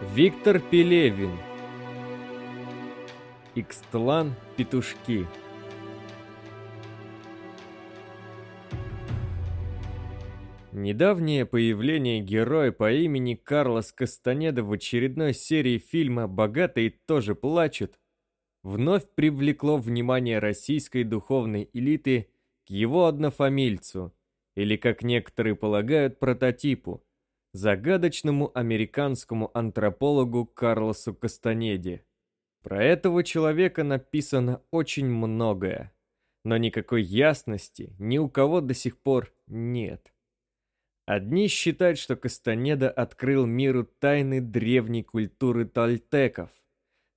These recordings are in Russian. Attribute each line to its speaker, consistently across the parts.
Speaker 1: Виктор Пелевин. Икстлан Петушки. Недавнее появление героя по имени Карлос Кастанеда в очередной серии фильма «Богатые тоже плачут» вновь привлекло внимание российской духовной элиты к его однофамильцу, или, как некоторые полагают, прототипу, загадочному американскому антропологу Карлосу Кастанеде. Про этого человека написано очень многое, но никакой ясности ни у кого до сих пор нет. Одни считают, что Кастанеда открыл миру тайны древней культуры тольтеков,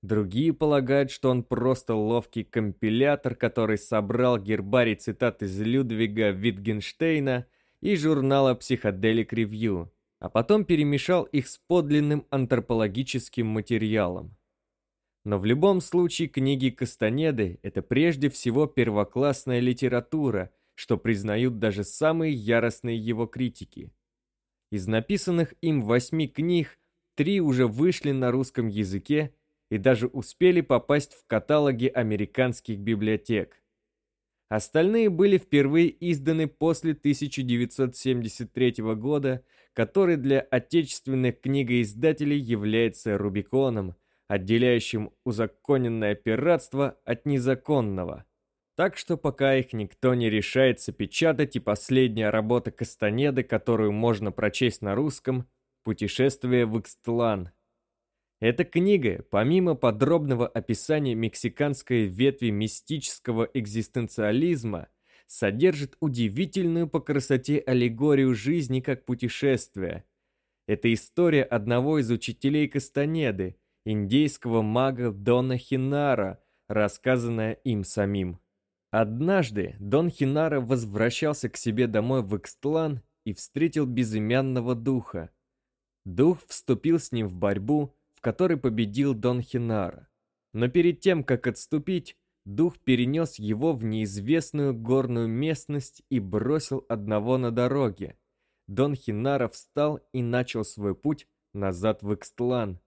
Speaker 1: Другие полагают, что он просто ловкий компилятор, который собрал гербарий цитат из Людвига Витгенштейна и журнала Psychedelic Review, а потом перемешал их с подлинным антропологическим материалом. Но в любом случае книги Кастанеды – это прежде всего первоклассная литература, что признают даже самые яростные его критики. Из написанных им восьми книг три уже вышли на русском языке и даже успели попасть в каталоги американских библиотек. Остальные были впервые изданы после 1973 года, который для отечественных книгоиздателей является Рубиконом, отделяющим узаконенное пиратство от незаконного. Так что пока их никто не решается печатать, и последняя работа Кастанеды, которую можно прочесть на русском, «Путешествие в Икстлан», эта книга, помимо подробного описания мексиканской ветви мистического экзистенциализма, содержит удивительную по красоте аллегорию жизни как путешествия. Это история одного из учителей Кастанеды, индейского мага Дона Хинара, рассказанная им самим. Однажды Дон Хинара возвращался к себе домой в Икстлан и встретил безымянного духа. Дух вступил с ним в борьбу, которой победил Дон Хинара. Но перед тем, как отступить, дух перенес его в неизвестную горную местность и бросил одного на дороге. Дон Хинара встал и начал свой путь назад в Икстлан.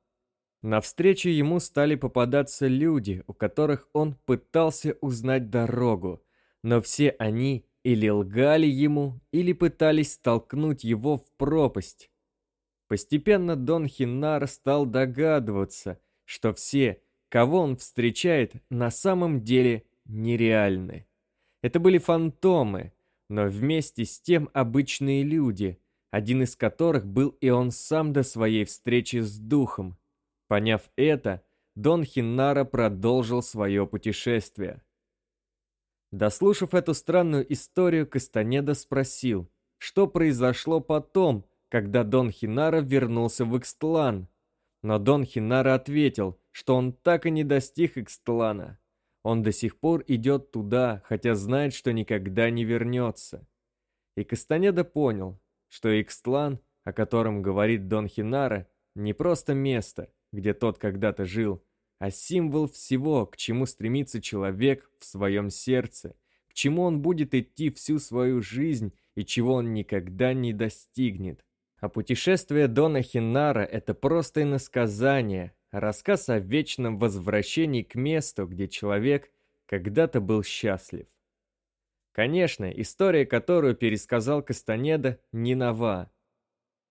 Speaker 1: Навстречу ему стали попадаться люди, у которых он пытался узнать дорогу, но все они или лгали ему, или пытались столкнуть его в пропасть. Постепенно Дон Хинар стал догадываться, что все, кого он встречает, на самом деле нереальны. Это были фантомы, но вместе с тем обычные люди, один из которых был и он сам до своей встречи с духом. Поняв это, Дон Хиннара продолжил свое путешествие. Дослушав эту странную историю, Кастанеда спросил, что произошло потом, когда Дон Хинара вернулся в Икстлан. Но Дон Хинара ответил, что он так и не достиг Икстлана. Он до сих пор идет туда, хотя знает, что никогда не вернется. И Кастанеда понял, что Икстлан, о котором говорит Дон Хинара, не просто место, где тот когда-то жил, а символ всего, к чему стремится человек в своем сердце, к чему он будет идти всю свою жизнь и чего он никогда не достигнет. А путешествие Дона Хинара – это просто иносказание, рассказ о вечном возвращении к месту, где человек когда-то был счастлив. Конечно, история, которую пересказал Кастанеда, не нова.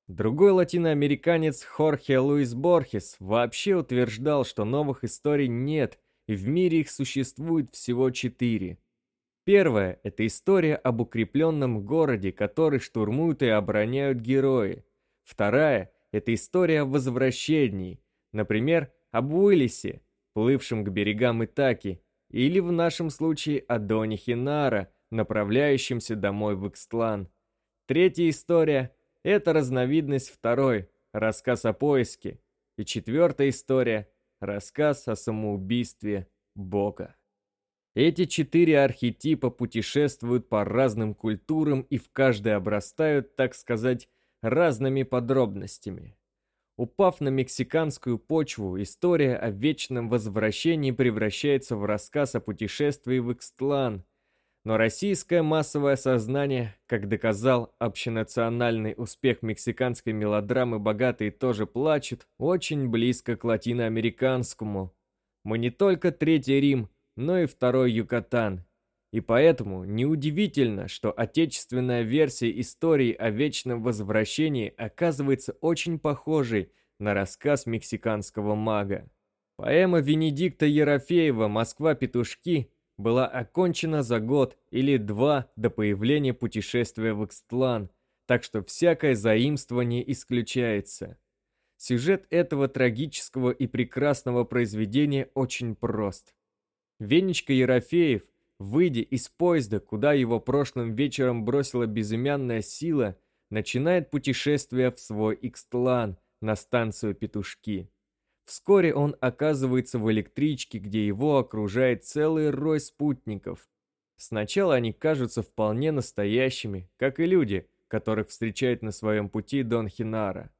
Speaker 1: Другой латиноамериканец Хорхе Луис Борхес вообще утверждал, что новых историй нет, и в мире их существует всего четыре – Первая – это история об укрепленном городе, который штурмуют и обороняют герои. Вторая – это история о возвращении, например, об Уиллисе, плывшем к берегам Итаки, или в нашем случае о Доне Хинара, направляющемся домой в Икстлан. Третья история – это разновидность второй, рассказ о поиске. И четвертая история – рассказ о самоубийстве Бога. Эти четыре архетипа путешествуют по разным культурам и в каждой обрастают, так сказать, разными подробностями. Упав на мексиканскую почву, история о вечном возвращении превращается в рассказ о путешествии в Икстлан. Но российское массовое сознание, как доказал общенациональный успех мексиканской мелодрамы «Богатые тоже плачут», очень близко к латиноамериканскому. Мы не только Третий Рим, но и Второй Юкатан. И поэтому неудивительно, что отечественная версия истории о вечном возвращении оказывается очень похожей на рассказ мексиканского мага. Поэма Венедикта Ерофеева «Москва-петушки» была окончена за год или два до появления путешествия в Икстлан, так что всякое заимствование исключается. Сюжет этого трагического и прекрасного произведения очень прост. Венечка Ерофеев, выйдя из поезда, куда его прошлым вечером бросила безымянная сила, начинает путешествие в свой Икстлан на станцию Петушки. Вскоре он оказывается в электричке, где его окружает целый рой спутников. Сначала они кажутся вполне настоящими, как и люди, которых встречает на своем пути Дон Хинара.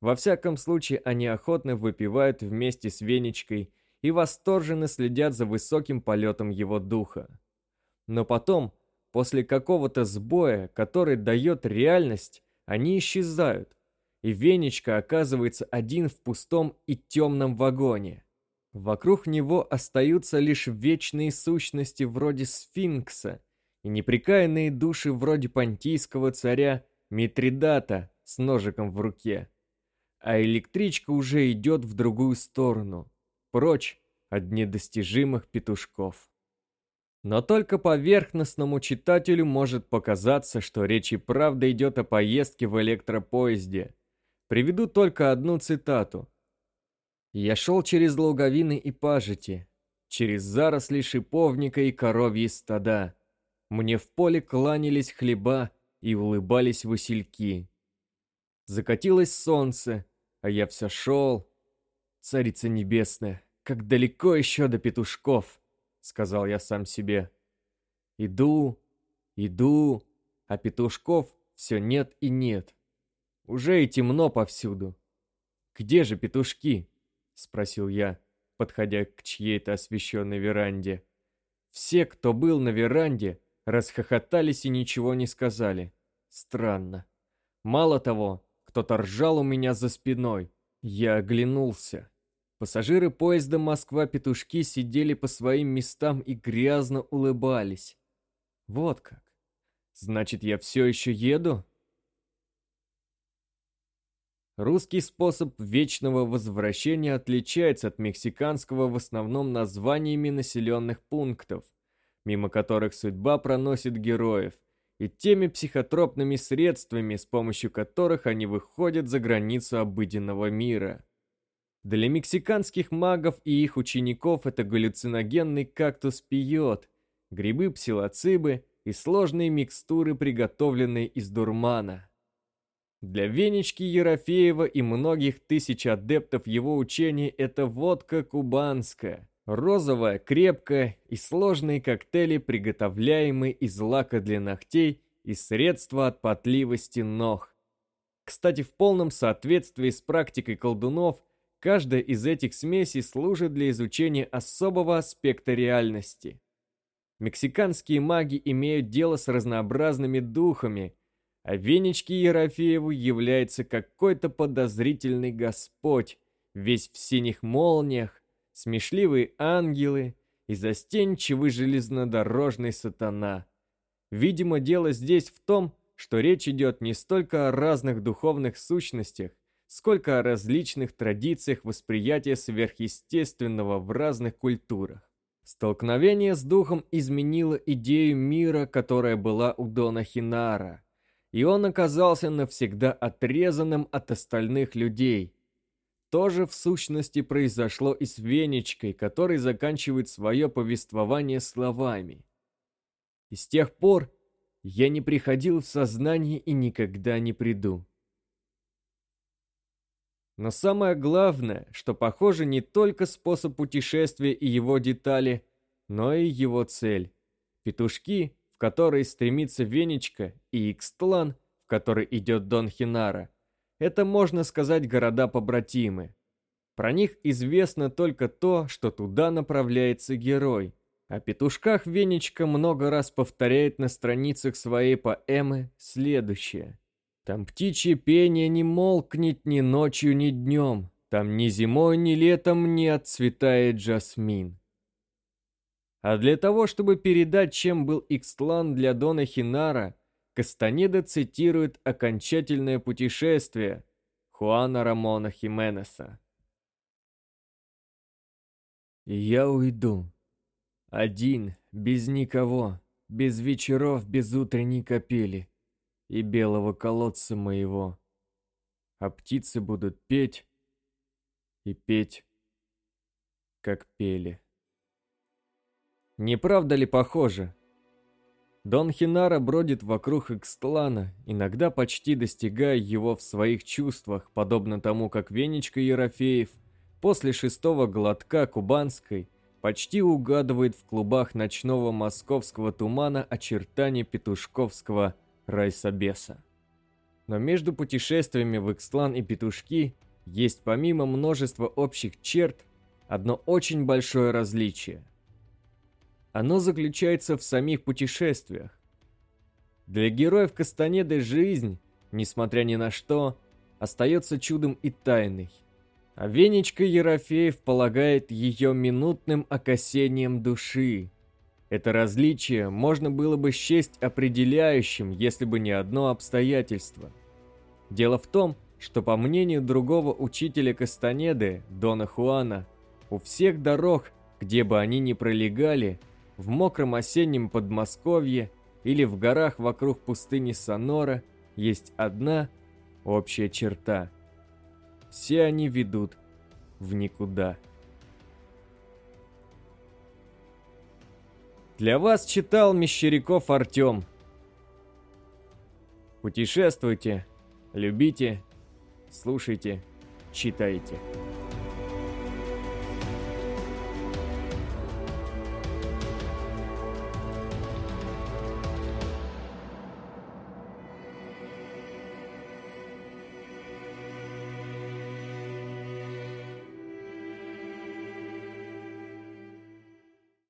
Speaker 1: Во всяком случае, они охотно выпивают вместе с Венечкой и восторженно следят за высоким полетом его духа. Но потом, после какого-то сбоя, который дает реальность, они исчезают, и Венечка оказывается один в пустом и темном вагоне. Вокруг него остаются лишь вечные сущности вроде сфинкса и неприкаянные души вроде понтийского царя Митридата с ножиком в руке. А электричка уже идет в другую сторону, прочь от недостижимых петушков. Но только поверхностному читателю может показаться, что речь и правда идет о поездке в электропоезде – Приведу только одну цитату. «Я шел через луговины и пажити, через заросли шиповника и коровьи стада. Мне в поле кланялись хлеба и улыбались васильки. Закатилось солнце, а я все шел. Царица небесная, как далеко еще до петушков, сказал я сам себе. Иду, иду, а петушков все нет и нет. Уже и темно повсюду. «Где же петушки?» — спросил я, подходя к чьей-то освещенной веранде. Все, кто был на веранде, расхохотались и ничего не сказали. Странно. Мало того, кто-то ржал у меня за спиной. Я оглянулся. Пассажиры поезда Москва-Петушки сидели по своим местам и грязно улыбались. Вот как. Значит, я все еще еду? Русский способ вечного возвращения отличается от мексиканского в основном названиями населенных пунктов, мимо которых судьба проносит героев, и теми психотропными средствами, с помощью которых они выходят за границу обыденного мира. Для мексиканских магов и их учеников это галлюциногенный кактус пьет, грибы псилоцибы и сложные микстуры, приготовленные из дурмана. Для Венечки Ерофеева и многих тысяч адептов его учений это водка кубанская, розовая, крепкая и сложные коктейли, приготовляемые из лака для ногтей и средства от потливости ног. Кстати, в полном соответствии с практикой колдунов, каждая из этих смесей служит для изучения особого аспекта реальности. Мексиканские маги имеют дело с разнообразными духами – а Венечке Ерофееву является какой-то подозрительный господь, весь в синих молниях, смешливые ангелы и застенчивый железнодорожный сатана. Видимо, дело здесь в том, что речь идет не столько о разных духовных сущностях, сколько о различных традициях восприятия сверхъестественного в разных культурах. Столкновение с духом изменило идею мира, которая была у Дона Хинара – и он оказался навсегда отрезанным от остальных людей. То же в сущности произошло и с Венечкой, который заканчивает свое повествование словами. И с тех пор я не приходил в сознание и никогда не приду. Но самое главное, что похоже не только способ путешествия и его детали, но и его цель. Петушки в который стремится Венечка, и Икстлан, в который идет Дон Хинара. Это, можно сказать, города-побратимы. Про них известно только то, что туда направляется герой. О петушках Венечка много раз повторяет на страницах своей поэмы следующее. Там птичье пение не молкнет ни ночью, ни днем, там ни зимой, ни летом не отцветает жасмин. А для того, чтобы передать, чем был Икстлан для Дона Хинара, Кастанеда цитирует окончательное путешествие Хуана Рамона Хименеса. «Я уйду. Один, без никого, без вечеров, без утренней капели и белого колодца моего. А птицы будут петь и петь, как пели». Не правда ли похоже? Дон Хинара бродит вокруг Экстлана, иногда почти достигая его в своих чувствах, подобно тому, как Венечка Ерофеев после шестого глотка кубанской почти угадывает в клубах ночного московского тумана очертания петушковского райсобеса. Но между путешествиями в Экстлан и Петушки есть помимо множества общих черт одно очень большое различие – оно заключается в самих путешествиях. Для героев Кастанеды жизнь, несмотря ни на что, остается чудом и тайной. А Венечка Ерофеев полагает ее минутным окосением души. Это различие можно было бы счесть определяющим, если бы не одно обстоятельство. Дело в том, что по мнению другого учителя Кастанеды, Дона Хуана, у всех дорог, где бы они ни пролегали, в мокром осеннем Подмосковье или в горах вокруг пустыни Сонора есть одна общая черта. Все они ведут в никуда. Для вас читал Мещеряков Артем. Путешествуйте, любите, слушайте, читайте.